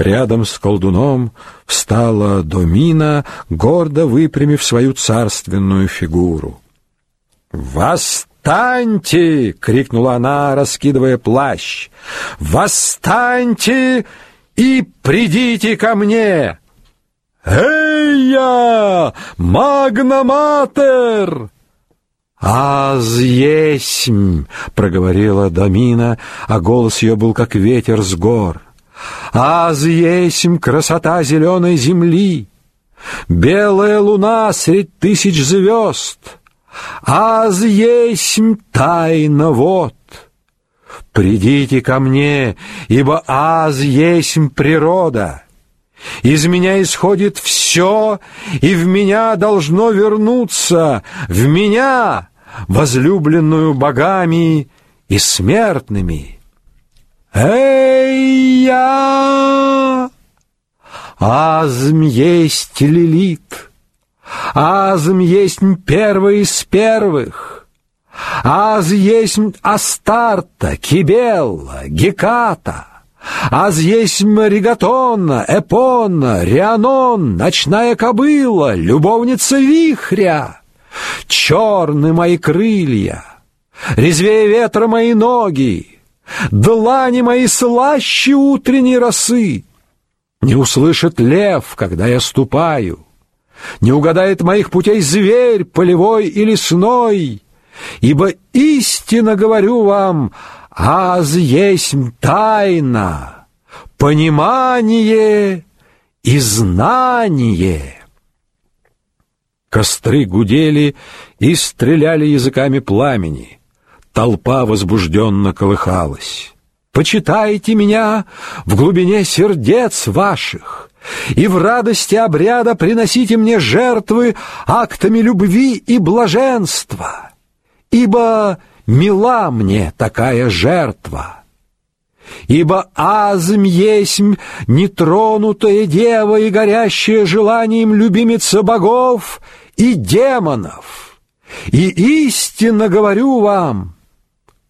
Рядом с колдуном встала Домина, гордо выпрямив свою царственную фигуру. «Восстаньте!» — крикнула она, раскидывая плащ. «Восстаньте и придите ко мне!» «Эй я! Магнаматер!» «Аз есмь!» — проговорила Домина, а голос ее был как ветер с гор. «Аз есмь красота зеленой земли, белая луна средь тысяч звезд, аз есмь тайна вот». Придите ко мне, ибо аз есмь природа. Из меня исходит все, и в меня должно вернуться, в меня, возлюбленную богами и смертными. Эй, я! Азм есть Лилит, Азм есть первый из первых, Аз есть Астарта, Кибелла, Геката, Аз есть Ригатонна, Эпонна, Рианон, Ночная кобыла, Любовница вихря. Черны мои крылья, резвее ветра мои ноги, длани мои слаще утренней росы. Не услышит лев, когда я ступаю, не угадает моих путей зверь полевой и лесной, ибо истинно говорю вам, аз есть тайна, понимание и знание. Костры гудели и стреляли языками пламени. Толпа возбужденно колыхалась. «Почитайте меня в глубине сердец ваших, и в радости обряда приносите мне жертвы актами любви и блаженства, ибо мила мне такая жертва». Ибо азм есмь нетронутая дева и горящая желанием любимица богов и демонов. И истинно говорю вам,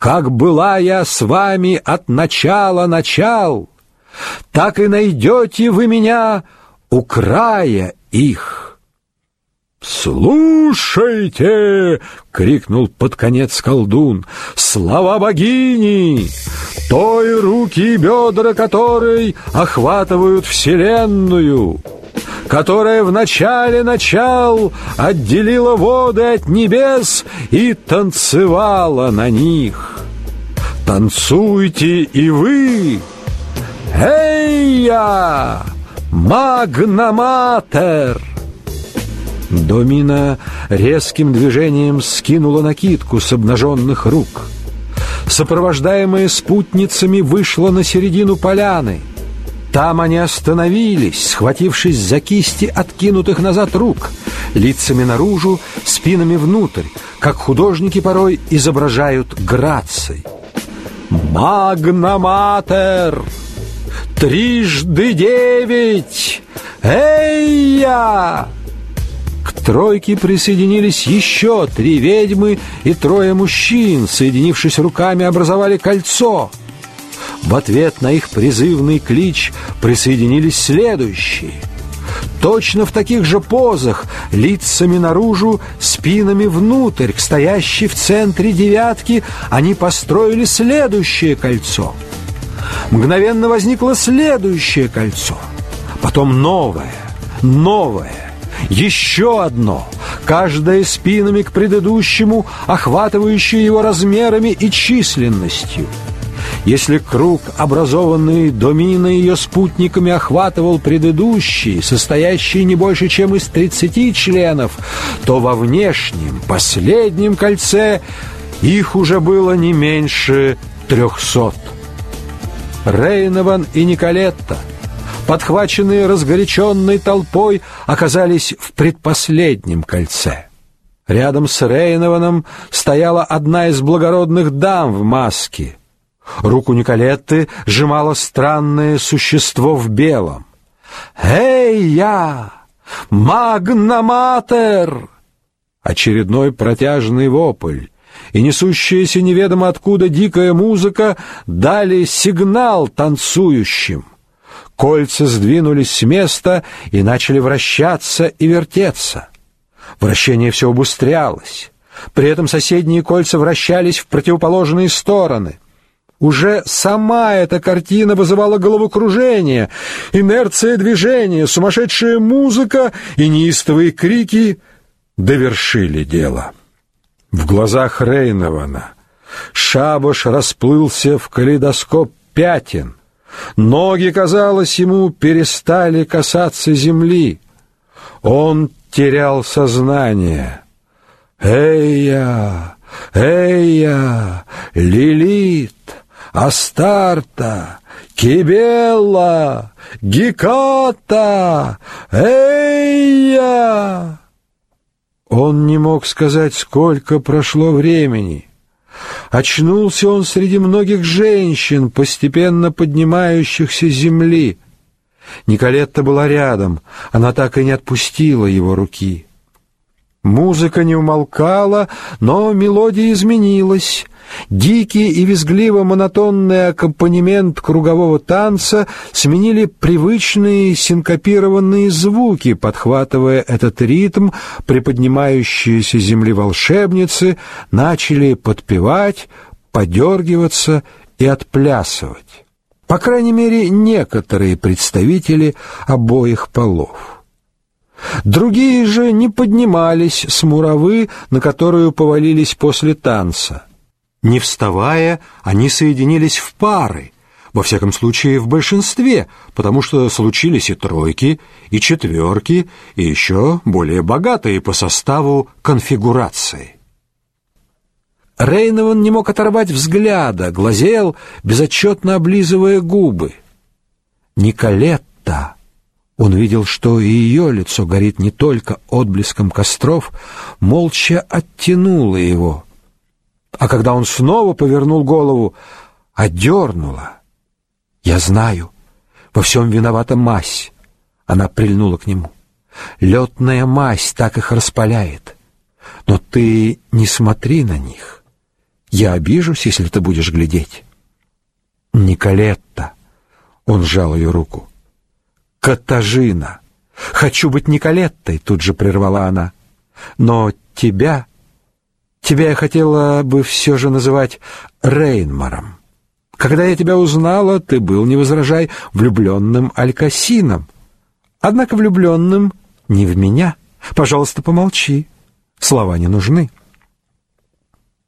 как была я с вами от начала начал, так и найдете вы меня у края их». «Слушайте!» — крикнул под конец колдун. «Слова богини! Той руки и бедра которой охватывают вселенную!» Которая в начале начал отделила воды от небес и танцевала на них. Танцуйте и вы! Эй я! Магнаматер! Домина резким движением скинула накидку с обнаженных рук. Сопровождаемая спутницами вышла на середину поляны. Там они остановились, схватившись за кисти откинутых назад рук, лицами наружу, спинами внутрь, как художники порой изображают грацией. «Магнаматер! Трижды девять! Эй-я!» К тройке присоединились еще три ведьмы и трое мужчин, соединившись руками, образовали кольцо. В ответ на их призывный клич присоединились следующие. Точно в таких же позах, лицами наружу, спинами внутрь, к стоящей в центре девятки, они построили следующее кольцо. Мгновенно возникло следующее кольцо, потом новое, новое, еще одно, каждое спинами к предыдущему, охватывающее его размерами и численностью. Если круг, образованный Доминой и ее спутниками, охватывал предыдущий, состоящий не больше, чем из 30 членов, то во внешнем, последнем кольце их уже было не меньше трехсот. Рейнован и Николетта — подхваченные разгоряченной толпой, оказались в предпоследнем кольце. Рядом с Рейнованом стояла одна из благородных дам в маске. Руку Николетты сжимало странное существо в белом. «Эй, я! Магнаматер!» Очередной протяжный вопль и несущаяся неведомо откуда дикая музыка дали сигнал танцующим. Кольца сдвинулись с места и начали вращаться и вертеться. Вращение все убыстрялось. При этом соседние кольца вращались в противоположные стороны. Уже сама эта картина вызывала головокружение, инерция движения, сумасшедшая музыка и неистовые крики довершили дело. В глазах Рейнована шабаш расплылся в калейдоскоп пятен. Ноги, казалось ему, перестали касаться земли. Он терял сознание. «Эйя! Эйя! Лилит! Астарта! Кибелла! Геката! Эйя!» Он не мог сказать, сколько прошло времени. Очнулся он среди многих женщин, постепенно поднимающихся с земли. Николетта была рядом, она так и не отпустила его руки. Музыка не умолкала, но мелодия изменилась. Дикий и визгливо-монотонный аккомпанемент кругового танца сменили привычные синкопированные звуки, подхватывая этот ритм, приподнимающиеся земли волшебницы начали подпевать, подергиваться и отплясывать. По крайней мере, некоторые представители обоих полов. Другие же не поднимались с муравы, на которую повалились после танца. Не вставая, они соединились в пары, во всяком случае в большинстве, потому что случились и тройки, и четверки, и еще более богатые по составу конфигурации. Рейнован не мог оторвать взгляда, глазел, безотчетно облизывая губы. Николетта. Он видел, что и ее лицо горит не только отблеском костров, молча оттянула его — а когда он снова повернул голову, одернула. «Я знаю, во всем виновата мазь». Она прильнула к нему. «Летная мазь так их распаляет. Но ты не смотри на них. Я обижусь, если ты будешь глядеть». «Николетта!» — он сжал ее руку. «Катажина! Хочу быть Николеттой!» — тут же прервала она. «Но тебя Тебя я хотела бы все же называть Рейнмаром. Когда я тебя узнала, ты был, не возражай, влюбленным Алькасином. Однако влюбленным не в меня. Пожалуйста, помолчи. Слова не нужны.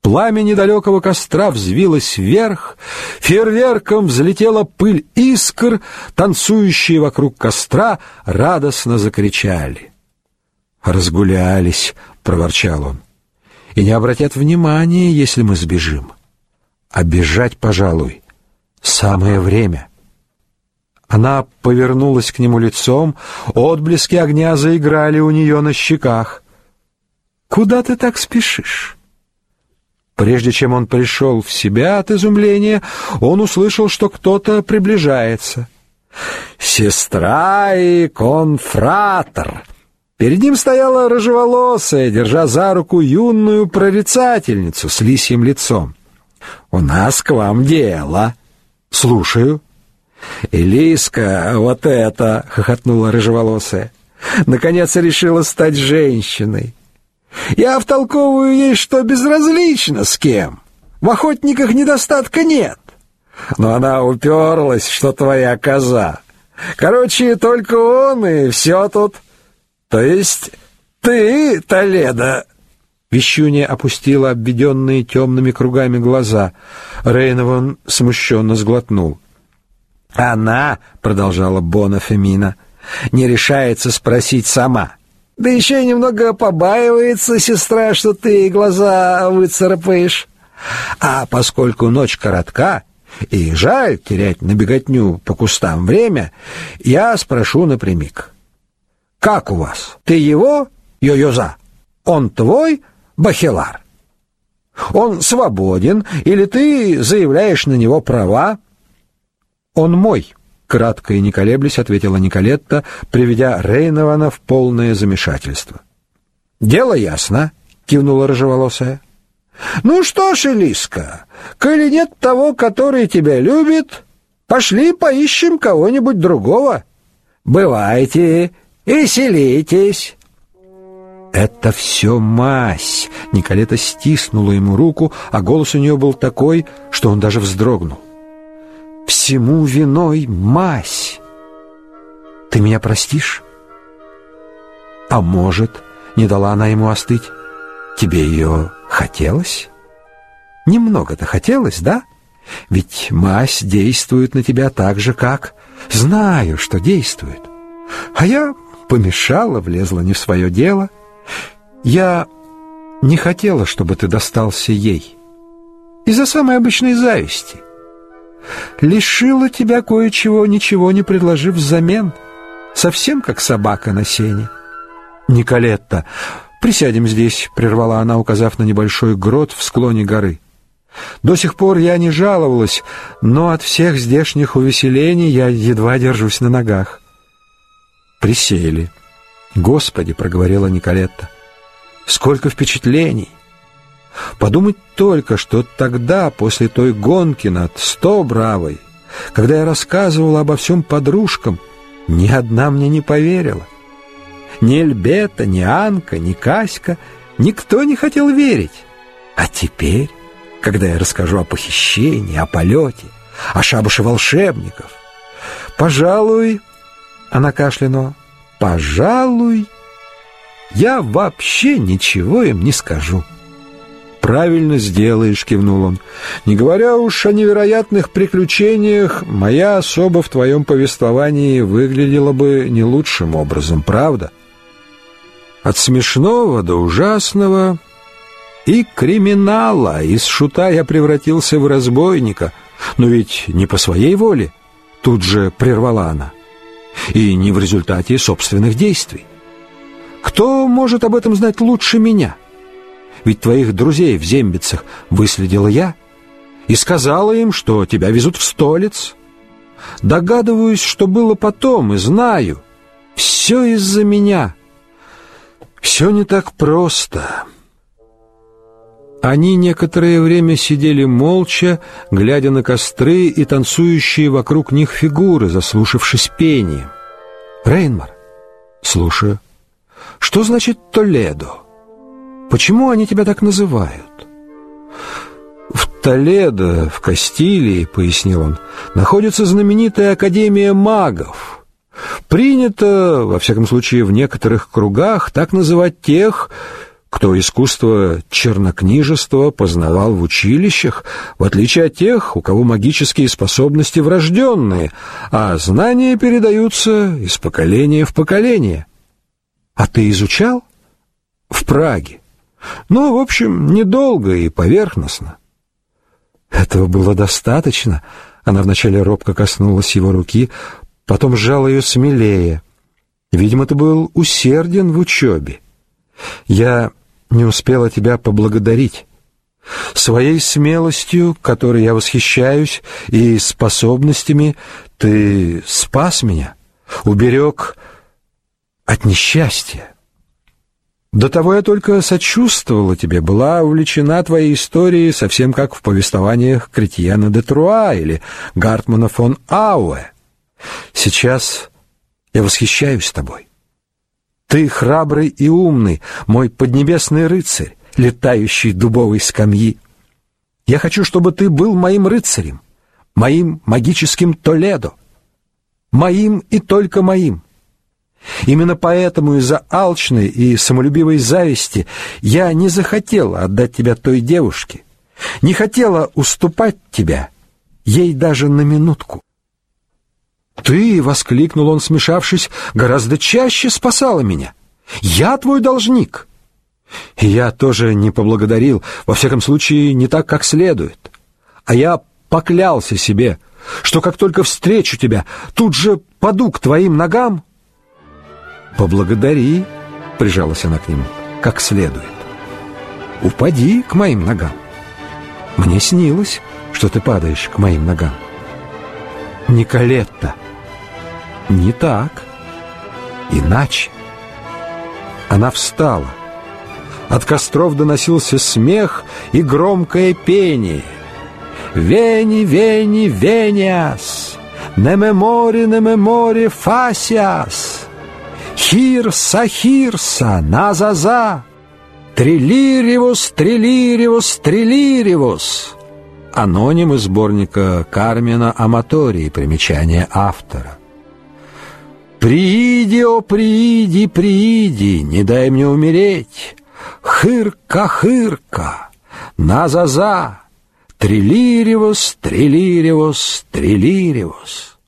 Пламя недалекого костра взвилось вверх, фейерверком взлетела пыль искр, танцующие вокруг костра радостно закричали. «Разгулялись», — проворчал он и не обратят внимания, если мы сбежим. А бежать, пожалуй, самое время. Она повернулась к нему лицом, отблески огня заиграли у нее на щеках. «Куда ты так спешишь?» Прежде чем он пришел в себя от изумления, он услышал, что кто-то приближается. «Сестра и конфратор!» Перед ним стояла рыжеволосая, держа за руку юную прорицательницу с лисьим лицом. «У нас к вам дело». «Слушаю». «Элиска, вот это!» — хохотнула рыжеволосая. «Наконец решила стать женщиной. Я втолковываю ей, что безразлично с кем. В охотниках недостатка нет. Но она уперлась, что твоя коза. Короче, только он и все тут...» То есть ты, Толедо, Вещунья опустила обведенные темными кругами глаза. Рейнован смущенно сглотнул. «Она, — продолжала Бона Фемина, — не решается спросить сама. Да еще и немного побаивается сестра, что ты глаза выцарапаешь. А поскольку ночь коротка, и жаль терять на беготню по кустам время, я спрошу напрямик. Как у вас? Ты его, Йо-Йоза? Он твой, Бахилар? Он свободен, или ты заявляешь на него права? Он мой, кратко и не колеблясь ответила Николетта, приведя Рейнована в полное замешательство. Дело ясно, кивнула рыжеволосая. Ну что ж, Элиска, коли нет того, который тебя любит, Пошли поищем кого-нибудь другого. Бывайте, веселитесь. Это все мазь. Николета стиснула ему руку, а голос у нее был такой, что он даже вздрогнул. Всему виной мазь. Ты меня простишь? А может, не дала она ему остыть? Тебе ее хотелось? Немного-то хотелось, да? Ведь мазь действует на тебя так же, как... Знаю, что действует. А я помешала, влезла не в свое дело. Я не хотела, чтобы ты достался ей. Из-за самой обычной зависти. Лишила тебя кое-чего, ничего не предложив взамен. Совсем как собака на сене. Николетта, присядем здесь, прервала она, указав на небольшой грот в склоне горы. До сих пор я не жаловалась, но от всех здешних увеселений я едва держусь на ногах. Присели. «Господи!» — проговорила Николетта. «Сколько впечатлений!» Подумать только, что тогда, после той гонки над сто бравой, когда я рассказывала обо всем подружкам, ни одна мне не поверила. Ни Эльбета, ни Анка, ни Каська, никто не хотел верить. А теперь когда я расскажу о похищении, о полете, о шабуше волшебников. Пожалуй, она кашлянула, пожалуй, я вообще ничего им не скажу. «Правильно сделаешь», — кивнул он. «Не говоря уж о невероятных приключениях, моя особа в твоем повествовании выглядела бы не лучшим образом, правда?» От смешного до ужасного и криминала. Из шута я превратился в разбойника, но ведь не по своей воле, тут же прервала она, и не в результате собственных действий. Кто может об этом знать лучше меня? Ведь твоих друзей в Зембицах выследила я и сказала им, что тебя везут в столиц. Догадываюсь, что было потом, и знаю. Все из-за меня. Все не так просто. Они некоторое время сидели молча, глядя на костры и танцующие вокруг них фигуры, заслушавшись пением. «Рейнмар?» «Слушаю». «Что значит Толедо? Почему они тебя так называют?» «В Толедо, в Кастилии, — пояснил он, — находится знаменитая Академия магов. Принято, во всяком случае в некоторых кругах, так называть тех, кто искусство чернокнижества познавал в училищах, в отличие от тех, у кого магические способности врожденные, а знания передаются из поколения в поколение. А ты изучал? В Праге. Ну, в общем, недолго и поверхностно. Этого было достаточно. Она вначале робко коснулась его руки, потом сжала ее смелее. Видимо, ты был усерден в учебе. Я не успела тебя поблагодарить. Своей смелостью, которой я восхищаюсь, и способностями ты спас меня, уберег от несчастья. До того я только сочувствовала тебе, была увлечена твоей историей, совсем как в повествованиях Кретьяна де Труа или Гартмана фон Ауэ. Сейчас я восхищаюсь тобой. Ты храбрый и умный, мой поднебесный рыцарь, летающий дубовой скамьи. Я хочу, чтобы ты был моим рыцарем, моим магическим Толедо, моим и только моим. Именно поэтому из-за алчной и самолюбивой зависти я не захотела отдать тебя той девушке, не хотела уступать тебя, ей даже на минутку. «Ты!» — воскликнул он, смешавшись, — «гораздо чаще спасала меня. Я твой должник». Я тоже не поблагодарил, во всяком случае, не так, как следует. А я поклялся себе, что как только встречу тебя, тут же паду к твоим ногам. «Поблагодари», — прижалась она к нему, — «как следует. Упади к моим ногам. Мне снилось, что ты падаешь к моим ногам». «Николетта», не так. Иначе. Она встала. От костров доносился смех и громкое пение. «Вени, Вени, Вениас! не мемори, не мемори, фасиас, хирса, хирса, назаза, трилиривус, трилиривус, трилиривус. Аноним из сборника Кармина Аматории, примечание автора. «Прииди, о, прииди, прииди, не дай мне умереть! Хырка, хырка, назаза, трилиривус, трилиривус, трилиривус!»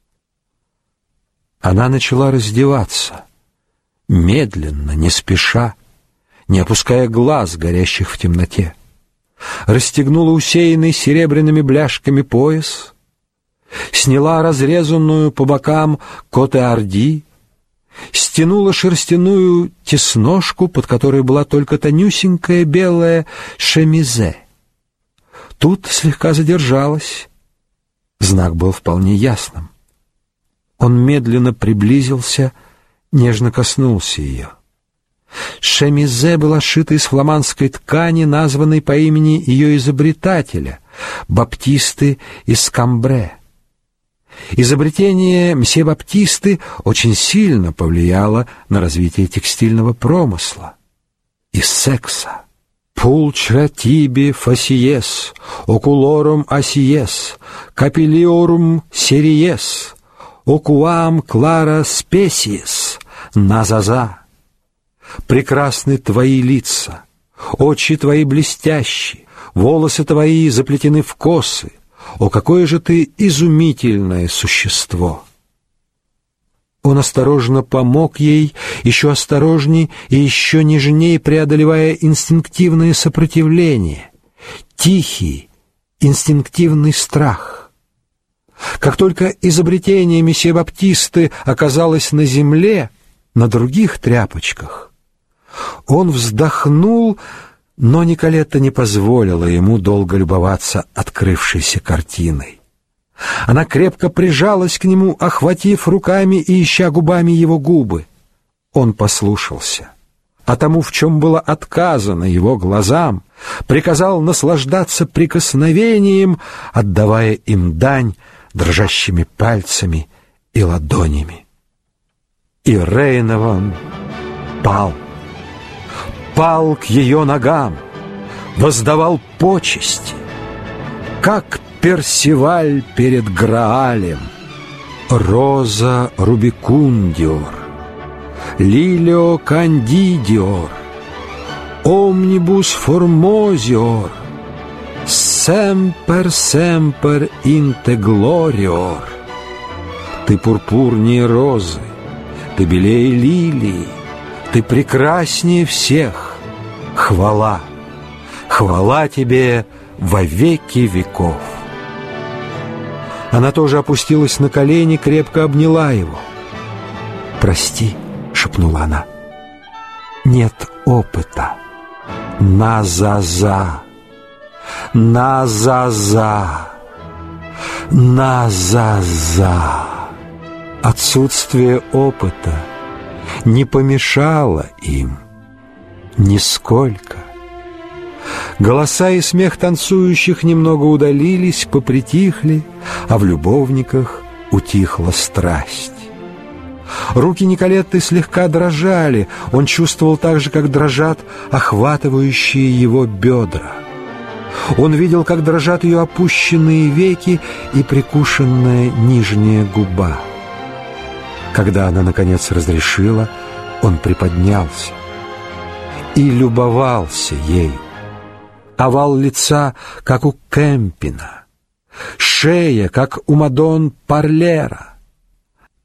Она начала раздеваться, медленно, не спеша, не опуская глаз, горящих в темноте. Расстегнула усеянный серебряными бляшками пояс — сняла разрезанную по бокам коте-орди, стянула шерстяную тесношку, под которой была только тонюсенькая белая шемизе. Тут слегка задержалась. Знак был вполне ясным. Он медленно приблизился, нежно коснулся ее. Шемизе была сшита из фламандской ткани, названной по имени ее изобретателя, Баптисты из Камбре. Изобретение мсье Баптисты очень сильно повлияло на развитие текстильного промысла и секса. Пулчра тиби фасиес, окулорум асиес, капелиорум сериес, окуам клара спесиес, назаза. Прекрасны твои лица, очи твои блестящие, волосы твои заплетены в косы, о, какое же ты изумительное существо! Он осторожно помог ей, еще осторожней и еще нежнее преодолевая инстинктивное сопротивление, тихий, инстинктивный страх. Как только изобретение месье Баптисты оказалось на земле, на других тряпочках, он вздохнул, но Николетта не позволила ему долго любоваться открывшейся картиной. Она крепко прижалась к нему, охватив руками и ища губами его губы. Он послушался. А тому, в чем было отказано его глазам, приказал наслаждаться прикосновением, отдавая им дань дрожащими пальцами и ладонями. И Рейнован пал пал к ее ногам, воздавал почести, как Персиваль перед Граалем, Роза Рубикундиор, Лилио Кандидиор, Омнибус Формозиор, Семпер Семпер Интеглориор. Ты пурпурнее розы, ты белее лилии, ты прекраснее всех. Хвала, хвала тебе во веки веков. Она тоже опустилась на колени, крепко обняла его. «Прости», — шепнула она, — «нет опыта. Назаза, назаза, назаза. Отсутствие опыта — не помешало им нисколько. Голоса и смех танцующих немного удалились, попритихли, а в любовниках утихла страсть. Руки Николетты слегка дрожали, он чувствовал так же, как дрожат охватывающие его бедра. Он видел, как дрожат ее опущенные веки и прикушенная нижняя губа. Когда она, наконец, разрешила, он приподнялся и любовался ею. Овал лица, как у Кемпина, шея, как у Мадон Парлера,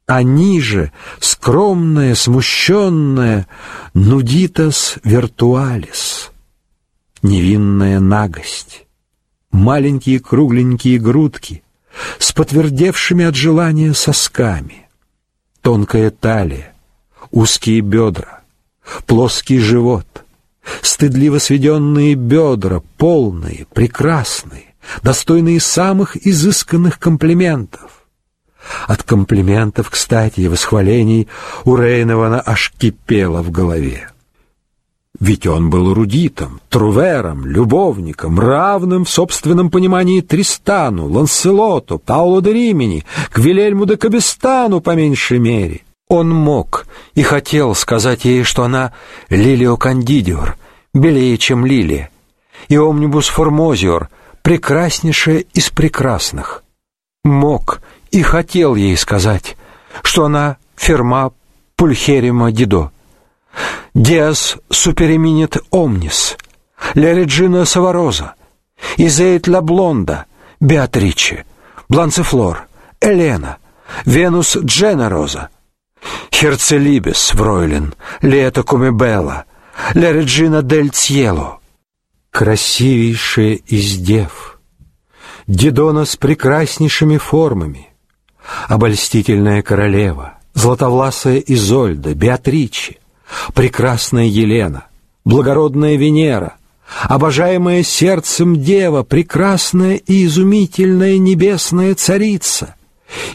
а ниже скромная, смущенная нудитас виртуалис, невинная нагость, маленькие кругленькие грудки с подтвердевшими от желания сосками — Тонкая талия, узкие бедра, плоский живот, стыдливо сведенные бедра, полные, прекрасные, достойные самых изысканных комплиментов. От комплиментов, кстати, и восхвалений у Рейнована аж кипело в голове. Ведь он был эрудитом, трувером, любовником, равным в собственном понимании Тристану, Ланселоту, Паулу де Римени, к Вильельму де Кабестану по меньшей мере. Он мог и хотел сказать ей, что она Лилио Кандидиор, белее, чем лилия, и Омнибус Формозиор, прекраснейшая из прекрасных. Мог и хотел ей сказать, что она Ферма Пульхерима Дидо. Диас супереминит омнис, ля Реджина Савароза, Изеит ла Блонда, Беатриче, Бланцефлор, Елена, Венус Дженероза, Херцелибес Вройлен, Лето Кумебелла, ля Реджина дель Цьело. Красивейшая из дев, Дидона с прекраснейшими формами, обольстительная королева, златовласая Изольда, Беатриче, прекрасная Елена, благородная Венера, обожаемая сердцем дева, прекрасная и изумительная небесная царица.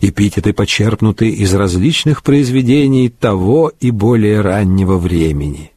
Эпитеты почерпнуты из различных произведений того и более раннего времени.